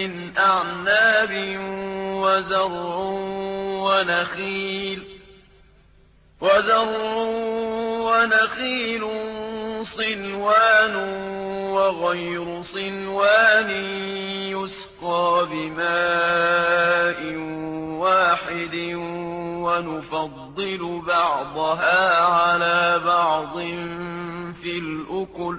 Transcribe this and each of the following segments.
من أعناب وزرع ونخيل وزرع ونخيل صنوان وغير صنوان يسقى بماء واحد ونفضل بعضها على بعض في الأكل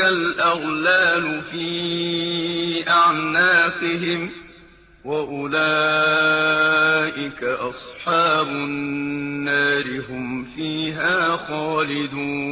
الأغلال في أعناقهم وأولئك أصحاب النار هم فيها خالدون